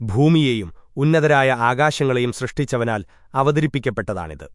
ഭൂമിയെയും ഉന്നതരായ ആകാശങ്ങളെയും സൃഷ്ടിച്ചവനാൽ അവതരിപ്പിക്കപ്പെട്ടതാണിത്.